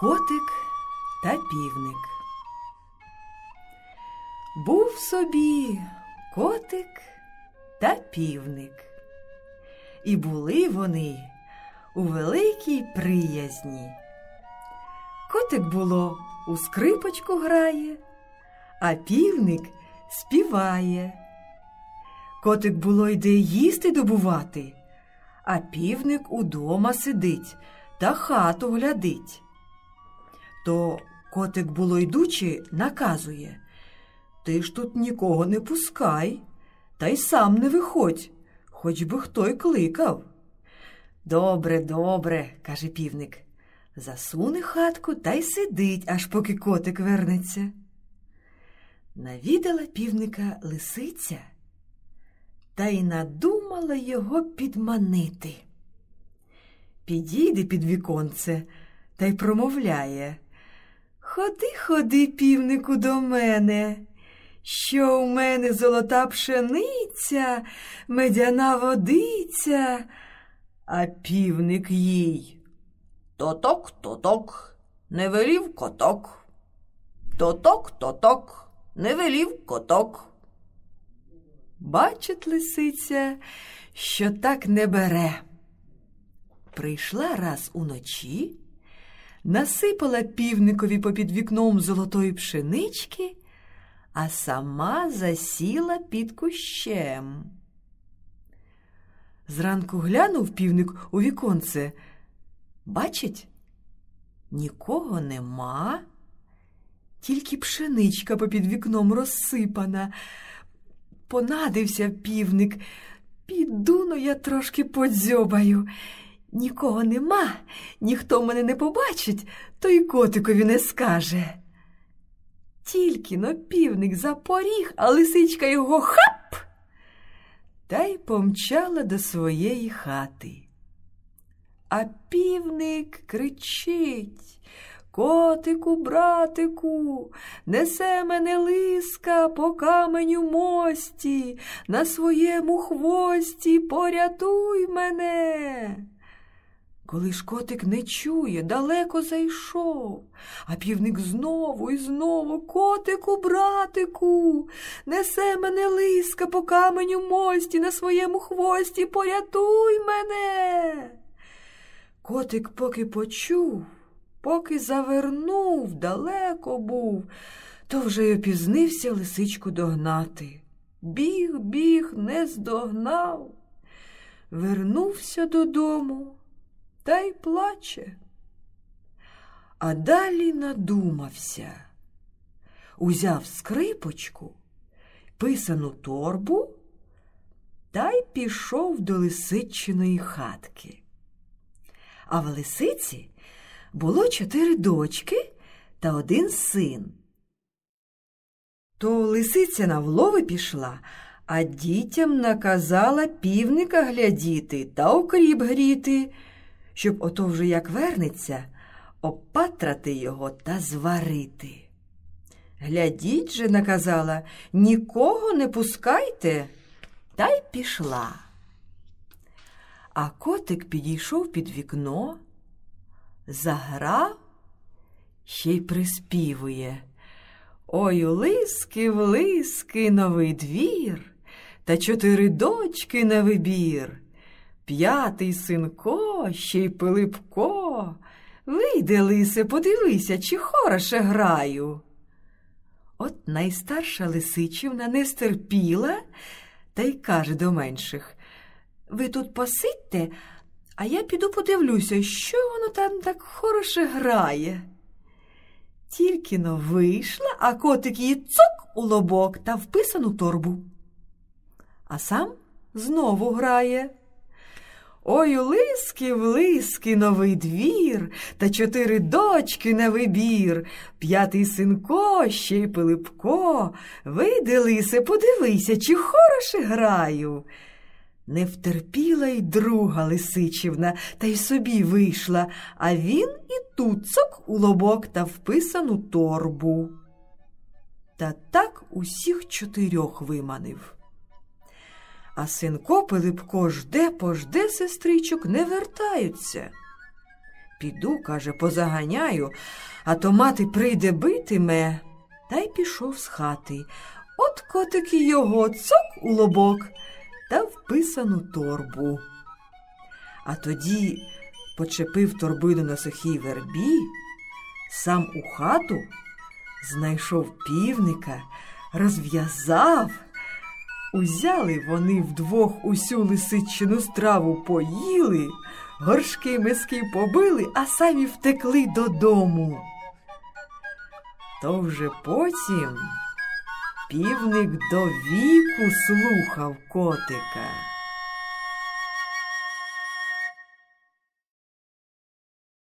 Котик та півник. Був собі котик та півник. І були вони у великій приязні. Котик було у скрипочку грає, а півник співає. Котик було йде їсти добувати, а півник удома сидить та хату глядить. То котик було йдучи, наказує Ти ж тут нікого не пускай, та й сам не виходь, хоч би хто й кликав. Добре, добре, каже півник. Засуне хатку та й сидить, аж поки котик вернеться. Навідала півника лисиця та й надумала його підманити. Підійде під віконце та й промовляє Ходи, ходи, півнику, до мене, що у мене золота пшениця, медяна водиця, а півник їй. Тоток, тоток, не велів коток. Тоток, тоток, не велів коток. Бачить лисиця, що так не бере. Прийшла раз уночі, насипала півникові попід вікном золотої пшенички, а сама засіла під кущем. Зранку глянув півник у віконце. Бачить, нікого нема, тільки пшеничка попід вікном розсипана. Понадився півник, піду но я трошки подзьобаю. Нікого нема, ніхто мене не побачить, то й котикові не скаже. Тільки но півник запоріг, а лисичка його хап та й помчала до своєї хати. А півник кричить Котику, братику, несе мене лиска по каменю мості, на своєму хвості порятуй мене. Коли ж котик не чує, далеко зайшов, а півник знову і знову котику, братику, несе мене лиска по каменю мості, на своєму хвості порятуй мене. Котик поки почув, поки завернув, далеко був, то вже й опізнився лисичку догнати. Біг, біг, не здогнав. Вернувся додому та й плаче. А далі надумався. Узяв скрипочку, писану торбу та й пішов до лисичиної хатки. А в лисиці було чотири дочки та один син. То лисиця на влови пішла, а дітям наказала півника глядіти та окріп гріти, щоб ото вже як вернеться, опатрати його та зварити. Глядіть же, наказала, нікого не пускайте, та й пішла. А котик підійшов під вікно, заграв, ще й приспівує. Ой, лиски в лиски новий двір, та чотири дочки на вибір. П'ятий синко, ще й Пилипко. Вийде, лисе, подивися, чи хороше граю. От найстарша лисичівна не стерпіла та й каже до менших Ви тут посидьте, а я піду подивлюся, що воно там так хороше грає. Тільки но вийшла, а котик її цок у лобок та вписану торбу. А сам знову грає. Ой, у лиски в лиски новий двір, та чотири дочки на вибір, п'ятий синко, ще й Пилипко. Вийди, лисе, подивися, чи хороше граю. Не втерпіла й друга Лисичівна, та й собі вийшла, а він і туцок у лобок та вписану торбу. Та так усіх чотирьох виманив. А синко Пилипко жде, пожде сестричок, не вертаються. Піду, каже, позаганяю, а то мати прийде битиме. Та й пішов з хати. От котик його цок у лобок та вписану торбу. А тоді почепив торбину на сухій вербі, сам у хату знайшов півника, розв'язав. Узяли вони вдвох усю лисичину страву поїли, горшки миски побили, а самі втекли додому. То вже потім півник до віку слухав котика.